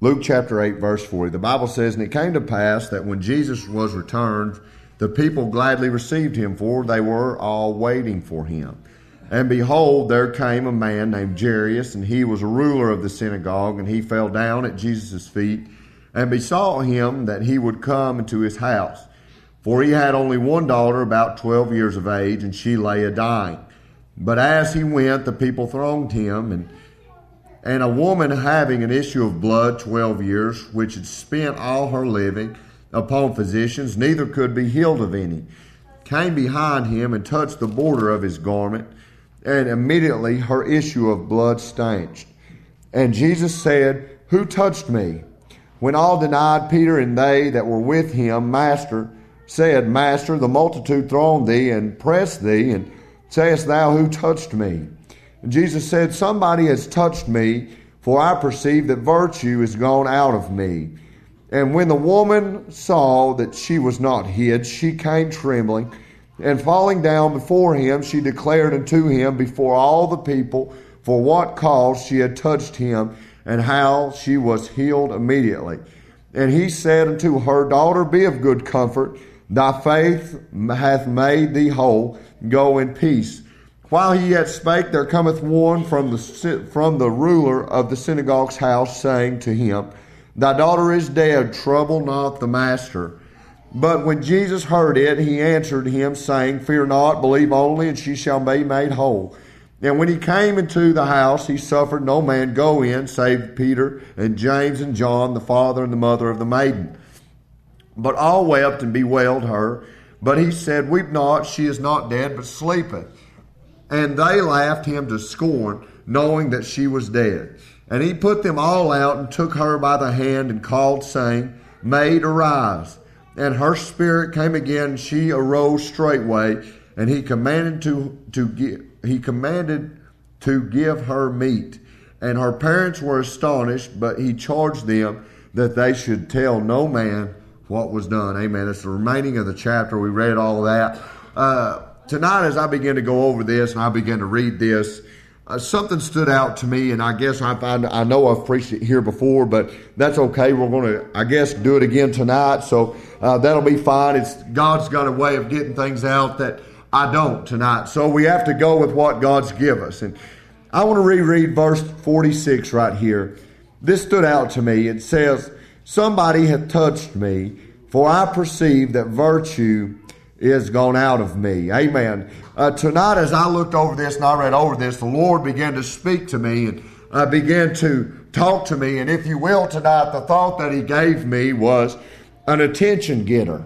Luke chapter 8, verse 40. The Bible says, And it came to pass that when Jesus was returned, the people gladly received him, for they were all waiting for him. And behold, there came a man named Jairus, and he was a ruler of the synagogue, and he fell down at Jesus' feet and besought him that he would come into his house. For he had only one daughter, about twelve years of age, and she lay a dying. But as he went, the people thronged him, and and a woman having an issue of blood twelve years, which had spent all her living upon physicians, neither could be healed of any, came behind him and touched the border of his garment, and immediately her issue of blood stanched. And Jesus said, Who touched me? When all denied, Peter and they that were with him, Master, said, Master, the multitude throng thee and press thee, and sayest thou, Who touched me? And Jesus said, Somebody has touched me, for I perceive that virtue is gone out of me. And when the woman saw that she was not hid, she came trembling, and falling down before him, she declared unto him before all the people for what cause she had touched him, and how she was healed immediately. And he said unto her, Daughter, be of good comfort. Thy faith hath made thee whole. Go in peace. While he yet spake, there cometh one from the, from the ruler of the synagogue's house, saying to him, Thy daughter is dead, trouble not the master. But when Jesus heard it, he answered him, saying, Fear not, believe only, and she shall be made whole. And when he came into the house, he suffered no man go in, save Peter and James and John, the father and the mother of the maiden. But all wept and bewailed her. But he said, Weep not, she is not dead, but sleepeth. And they laughed him to scorn, knowing that she was dead. And he put them all out and took her by the hand and called, saying, Maid, arise. And her spirit came again, and she arose straightway. And he commanded to, to give, he commanded to give her meat. And her parents were astonished, but he charged them that they should tell no man what was done. Amen. That's the remaining of the chapter. We read all of that. Uh, tonight, as I began to go over this and I began to read this, uh, something stood out to me, and I guess I find I know I've preached it here before, but that's okay. We're going to, I guess, do it again tonight, so uh, that'll be fine. It's God's got a way of getting things out that I don't tonight, so we have to go with what God's give us. And I want to reread verse 46 right here. This stood out to me. It says, "Somebody hath touched me, for I perceive that virtue." Is gone out of me. Amen. Uh, tonight, as I looked over this and I read over this, the Lord began to speak to me and uh, began to talk to me. And if you will, tonight, the thought that He gave me was an attention getter.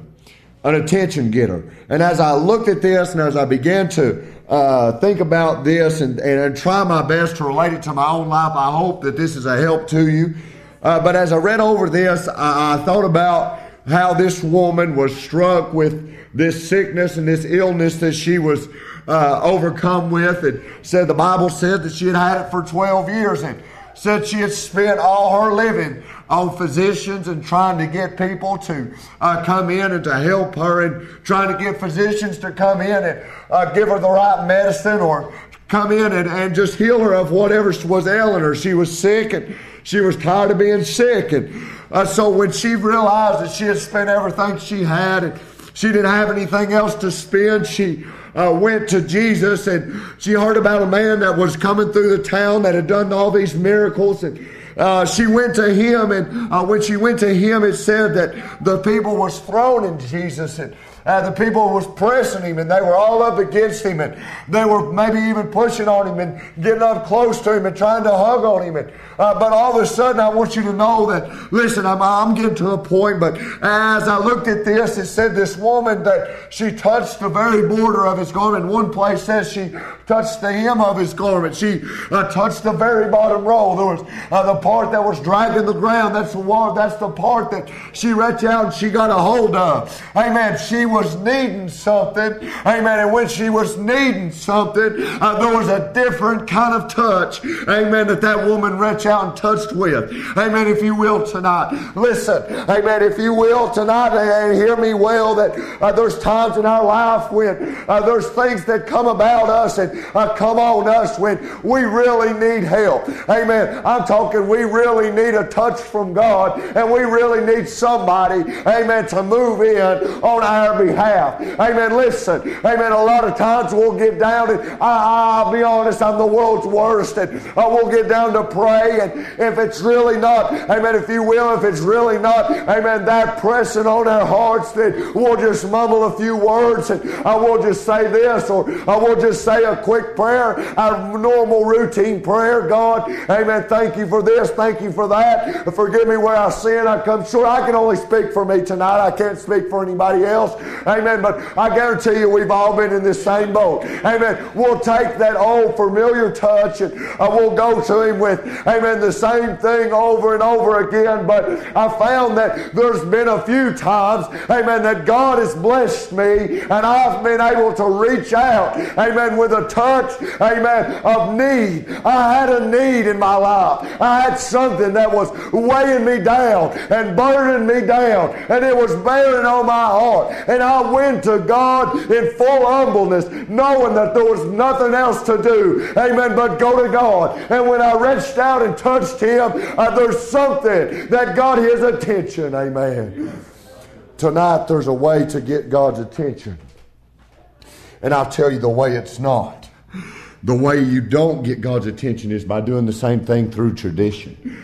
An attention getter. And as I looked at this and as I began to uh, think about this and, and, try my best to relate it to my own life, I hope that this is a help to you. Uh, but as I read over this, I, I thought about how this woman was struck with this sickness and this illness that she was uh, overcome with. And said the Bible said that she had had it for 12 years and said she had spent all her living on physicians and trying to get people to uh, come in and to help her and trying to get physicians to come in and uh, give her the right medicine or come in and, and just heal her of whatever was ailing her. She was sick and she was tired of being sick. And uh, so when she realized that she had spent everything she had and she didn't have anything else to spend. She uh, went to Jesus and she heard about a man that was coming through the town that had done all these miracles and uh, she went to him and uh, when she went to him it said that the people was thrown in jesus and uh, the people was pressing him and they were all up against him and they were maybe even pushing on him and getting up close to him and trying to hug on him. And, uh, but all of a sudden, I want you to know that, listen, I'm, I'm getting to a point, but as I looked at this, it said this woman that she touched the very border of his garment. One place says she touched the hem of his garment. She uh, touched the very bottom row. There was uh, the part that was dragging the ground. That's the. That's the part that she reached out and she got a hold of. Amen. She was needing something, amen, and when she was needing something, uh, there was a different kind of touch, amen, that that woman reached out and touched with. Amen, if you will tonight. Listen, amen, if you will tonight, and hear me well, that uh, there's times in our life when uh, there's things that come about us and uh, come on us when we really need help. Amen. I'm talking we really need a touch from God and we really need somebody, amen, to move in on our behalf. Amen. Listen, amen. A lot of times we'll get down and I, will be honest, I'm the world's worst, and uh, we'll get down to pray. And if it's really not, amen, if you will, if it's really not, amen, that pressing on our hearts, that we'll just mumble a few words and I will just say this or I will just say a quick prayer, our normal routine prayer. God, amen. Thank you for this. Thank you for that. Forgive me where I sin. I come short. I can only speak for me tonight. I can't speak for anybody else. Amen. But I guarantee you, we've all been in this same boat. Amen. We'll take that old familiar touch and uh, we'll go to Him with, amen, the same thing over and over again. But I found that there's been a few times, amen, that God has blessed me and I've been able to reach out, amen, with a touch, amen, of need. I had a need in my life. I had something that was weighing me down and burdening me down, and it was bearing on my heart. And I went to God in full humbleness, knowing that there was nothing else to do, amen, but go to God. And when I reached out and touched Him, uh, there's something that got His attention, amen. Tonight, there's a way to get God's attention. And I'll tell you the way it's not. The way you don't get God's attention is by doing the same thing through tradition.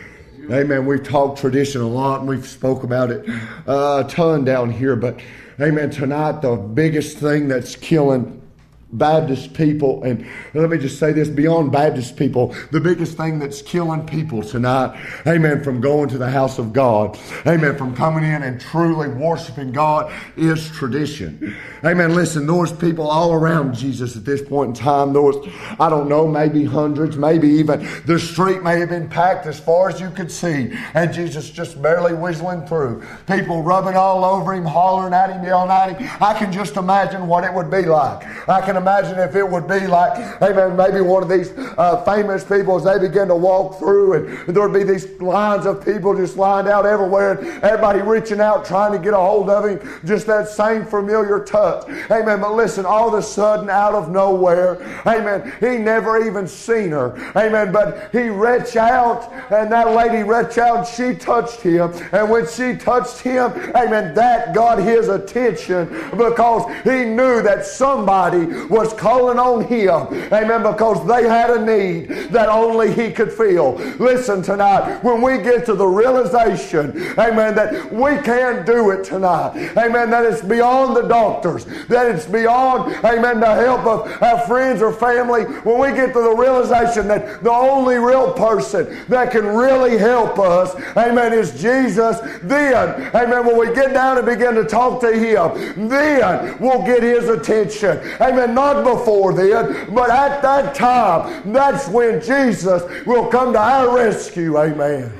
Amen. We've talked tradition a lot and we've spoke about it uh, a ton down here, but amen. Tonight, the biggest thing that's killing Baptist people, and let me just say this beyond Baptist people, the biggest thing that's killing people tonight, amen, from going to the house of God, amen, from coming in and truly worshiping God is tradition. Amen. Listen, there was people all around Jesus at this point in time. There was, I don't know, maybe hundreds, maybe even the street may have been packed as far as you could see, and Jesus just barely whistling through. People rubbing all over him, hollering at him, yelling at him. I can just imagine what it would be like. I can imagine if it would be like, amen, maybe one of these uh, famous people as they begin to walk through and there would be these lines of people just lined out everywhere and everybody reaching out trying to get a hold of him. Just that same familiar touch. Amen. But listen, all of a sudden, out of nowhere, amen, he never even seen her. Amen. But he reached out and that lady reached out she touched him. And when she touched him, amen, that got his attention because he knew that somebody was calling on him. Amen. Because they had a need that only he could fill. Listen tonight, when we get to the realization, amen, that we can't do it tonight. Amen. That it's beyond the doctors. That it's beyond, amen, the help of our friends or family. When we get to the realization that the only real person that can really help us, amen, is Jesus, then, amen, when we get down and begin to talk to him, then we'll get his attention. Amen. Not before then, but at that time, that's when Jesus will come to our rescue. Amen.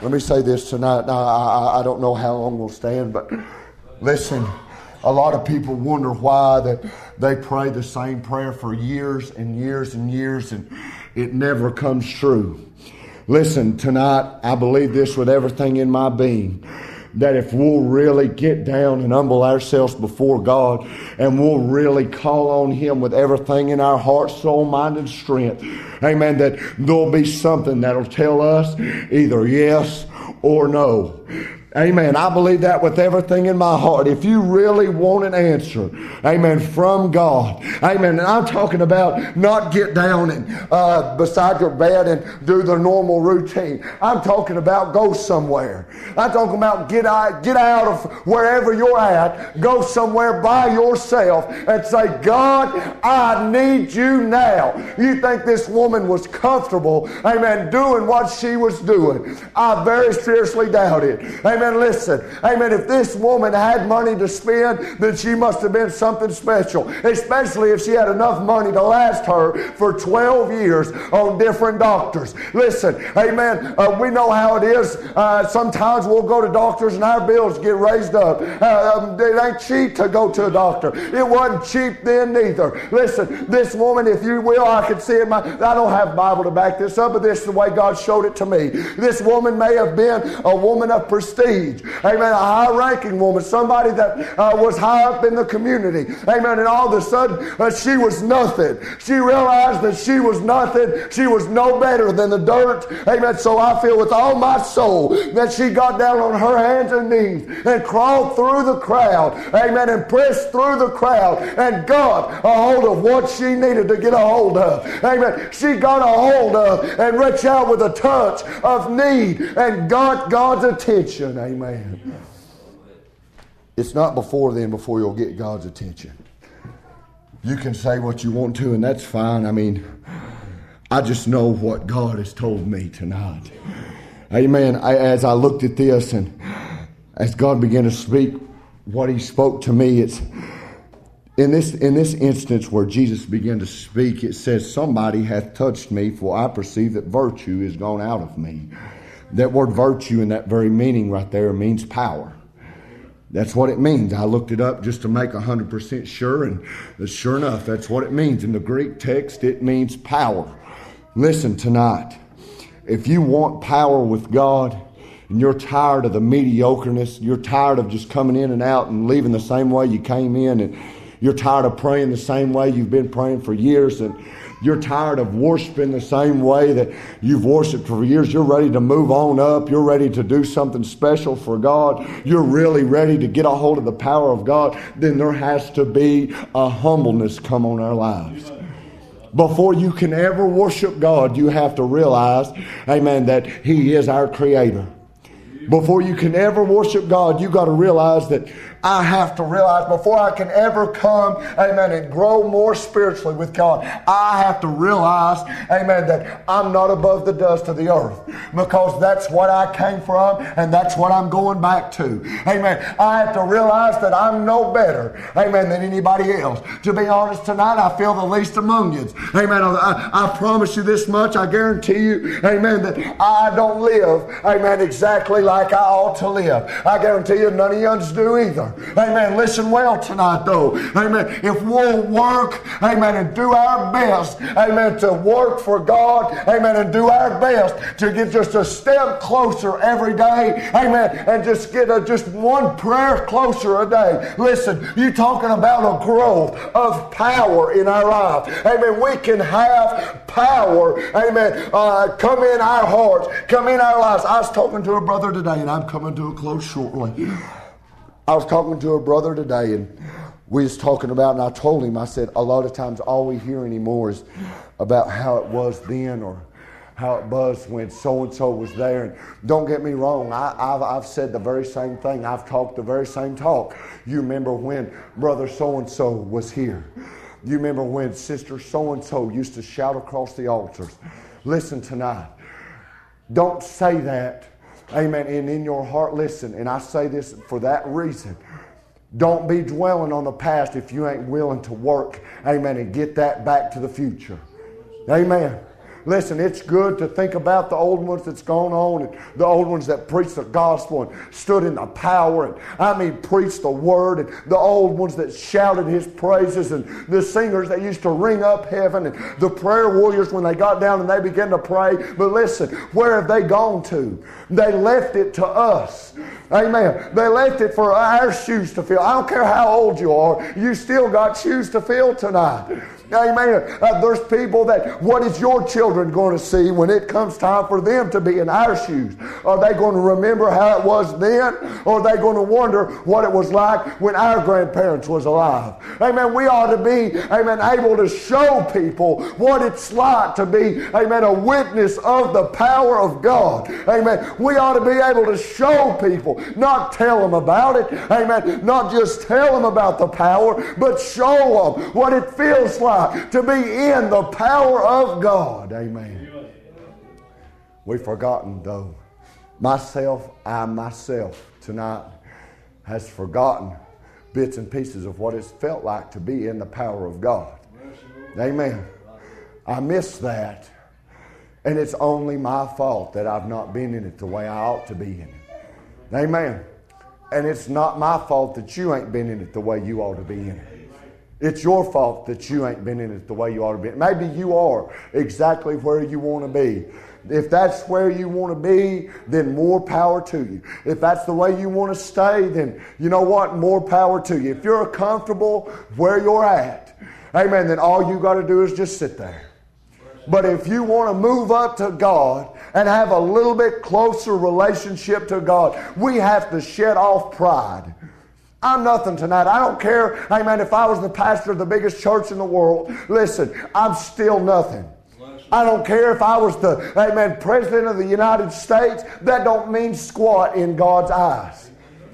Let me say this tonight. Now, I, I don't know how long we'll stand, but listen. A lot of people wonder why that they pray the same prayer for years and years and years and it never comes true. Listen, tonight I believe this with everything in my being that if we'll really get down and humble ourselves before God and we'll really call on Him with everything in our heart, soul, mind, and strength, amen, that there'll be something that'll tell us either yes or no. Amen. I believe that with everything in my heart. If you really want an answer, amen, from God, amen. And I'm talking about not get down and uh, beside your bed and do the normal routine. I'm talking about go somewhere. I'm talking about get out, get out of wherever you're at, go somewhere by yourself and say, God, I need you now. You think this woman was comfortable, amen, doing what she was doing. I very seriously doubt it. Amen Amen. Listen. Amen. If this woman had money to spend, then she must have been something special, especially if she had enough money to last her for 12 years on different doctors. Listen. Amen. Uh, we know how it is. Uh, sometimes we'll go to doctors and our bills get raised up. Uh, um, it ain't cheap to go to a doctor. It wasn't cheap then neither. Listen, this woman, if you will, I can see it. My, I don't have Bible to back this up, but this is the way God showed it to me. This woman may have been a woman of prestige. Amen. A high ranking woman, somebody that uh, was high up in the community. Amen. And all of a sudden, uh, she was nothing. She realized that she was nothing. She was no better than the dirt. Amen. So I feel with all my soul that she got down on her hands and knees and crawled through the crowd. Amen. And pressed through the crowd and got a hold of what she needed to get a hold of. Amen. She got a hold of and reached out with a touch of need and got God's attention. Amen. It's not before then before you'll get God's attention. You can say what you want to, and that's fine. I mean, I just know what God has told me tonight. Amen. I, as I looked at this and as God began to speak what He spoke to me, it's in this, in this instance where Jesus began to speak, it says, Somebody hath touched me, for I perceive that virtue is gone out of me. That word virtue in that very meaning right there means power. That's what it means. I looked it up just to make 100% sure, and sure enough, that's what it means. In the Greek text, it means power. Listen tonight. If you want power with God, and you're tired of the mediocreness, you're tired of just coming in and out and leaving the same way you came in, and you're tired of praying the same way you've been praying for years and you're tired of worshiping the same way that you've worshiped for years. You're ready to move on up. You're ready to do something special for God. You're really ready to get a hold of the power of God. Then there has to be a humbleness come on our lives. Before you can ever worship God, you have to realize, amen, that He is our Creator. Before you can ever worship God, you got to realize that I have to realize before I can ever come, amen, and grow more spiritually with God, I have to realize, amen, that I'm not above the dust of the earth because that's what I came from and that's what I'm going back to. Amen. I have to realize that I'm no better, amen, than anybody else. To be honest, tonight I feel the least among you. Amen. I, I promise you this much. I guarantee you, amen, that I don't live, amen, exactly like I ought to live. I guarantee you none of you do either. Amen. Listen well tonight, though. Amen. If we'll work, amen, and do our best, amen, to work for God, amen, and do our best to get just a step closer every day, amen, and just get a, just one prayer closer a day. Listen, you talking about a growth of power in our life. Amen. We can have power, amen, uh, come in our hearts, come in our lives. I was talking to a brother today, and I'm coming to a close shortly. I was talking to a brother today, and we was talking about, and I told him, I said, a lot of times all we hear anymore is about how it was then or how it was when so and so was there. And don't get me wrong, I, have I've said the very same thing. I've talked the very same talk. You remember when brother so and so was here. You remember when sister so and so used to shout across the altars. Listen tonight. Don't say that Amen. And in your heart, listen, and I say this for that reason. Don't be dwelling on the past if you ain't willing to work, amen, and get that back to the future. Amen. Listen, it's good to think about the old ones that's gone on and the old ones that preached the gospel and stood in the power and I mean preached the word and the old ones that shouted his praises and the singers that used to ring up heaven and the prayer warriors when they got down and they began to pray. But listen, where have they gone to? They left it to us. Amen. They left it for our shoes to fill. I don't care how old you are, you still got shoes to fill tonight. Amen. Uh, there's people that, what is your children going to see when it comes time for them to be in our shoes? Are they going to remember how it was then? Or are they going to wonder what it was like when our grandparents was alive? Amen. We ought to be, amen, able to show people what it's like to be, amen, a witness of the power of God. Amen. We ought to be able to show people, not tell them about it. Amen. Not just tell them about the power, but show them what it feels like to be in the power of God. Amen. We've forgotten, though, myself, I myself tonight has forgotten bits and pieces of what it's felt like to be in the power of God. Amen. I miss that. And it's only my fault that I've not been in it the way I ought to be in it. Amen. And it's not my fault that you ain't been in it the way you ought to be in it. It's your fault that you ain't been in it the way you ought to be. Maybe you are exactly where you want to be. If that's where you want to be, then more power to you. If that's the way you want to stay, then you know what? More power to you. If you're comfortable where you're at, amen, then all you got to do is just sit there. But if you want to move up to God and have a little bit closer relationship to God, we have to shed off pride. I'm nothing tonight. I don't care, amen, if I was the pastor of the biggest church in the world. Listen, I'm still nothing. I don't care if I was the, amen, president of the United States. That don't mean squat in God's eyes.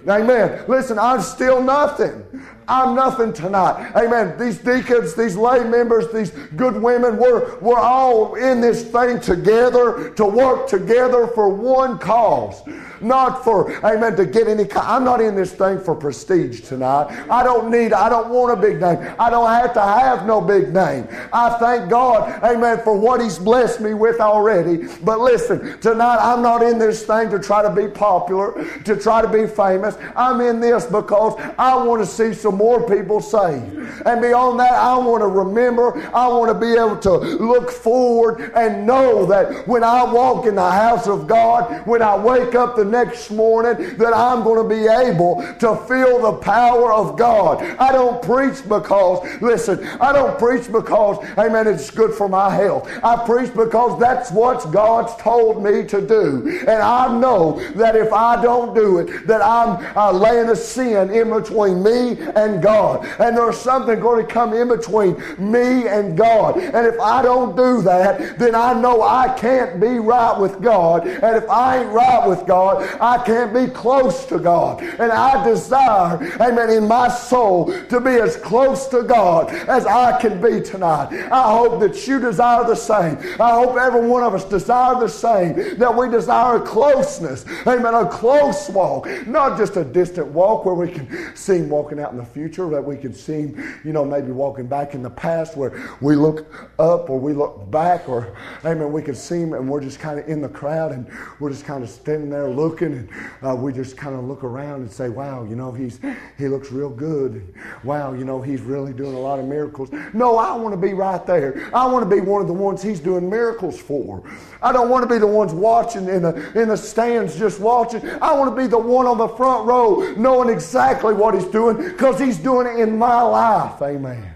Amen. Listen, I'm still nothing. I'm nothing tonight. Amen. These deacons, these lay members, these good women, we're, we're all in this thing together to work together for one cause. Not for, amen, to get any, I'm not in this thing for prestige tonight. I don't need, I don't want a big name. I don't have to have no big name. I thank God, amen, for what He's blessed me with already. But listen, tonight I'm not in this thing to try to be popular, to try to be famous. I'm in this because I want to see some more people saved. And beyond that, I want to remember, I want to be able to look forward and know that when I walk in the house of God, when I wake up the next morning, that I'm going to be able to feel the power of God. I don't preach because, listen, I don't preach because, amen, it's good for my health. I preach because that's what God's told me to do. And I know that if I don't do it, that I'm uh, laying a sin in between me and God. And there's something going to come in between me and God. And if I don't do that, then I know I can't be right with God. And if I ain't right with God, I can't be close to God. And I desire, amen, in my soul to be as close to God as I can be tonight. I hope that you desire the same. I hope every one of us desire the same, that we desire closeness, amen, a close walk, not just a distant walk where we can see him walking out in the future, that we can see you know, maybe walking back in the past where we look up or we look back, or, amen, we can see him and we're just kind of in the crowd and we're just kind of standing there looking and uh, we just kind of look around and say, wow, you know, he's, he looks real good. Wow, you know, he's really doing a lot of miracles. No, I want to be right there. I want to be one of the ones he's doing miracles for. I don't want to be the ones watching in the, in the stands just watching. I want to be the one on the front row knowing exactly what he's doing because he's doing it in my life. Amen.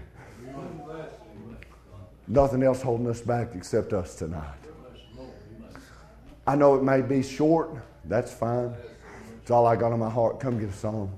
Nothing else holding us back except us tonight. I know it may be short. That's fine. It's all I got on my heart. Come get a song.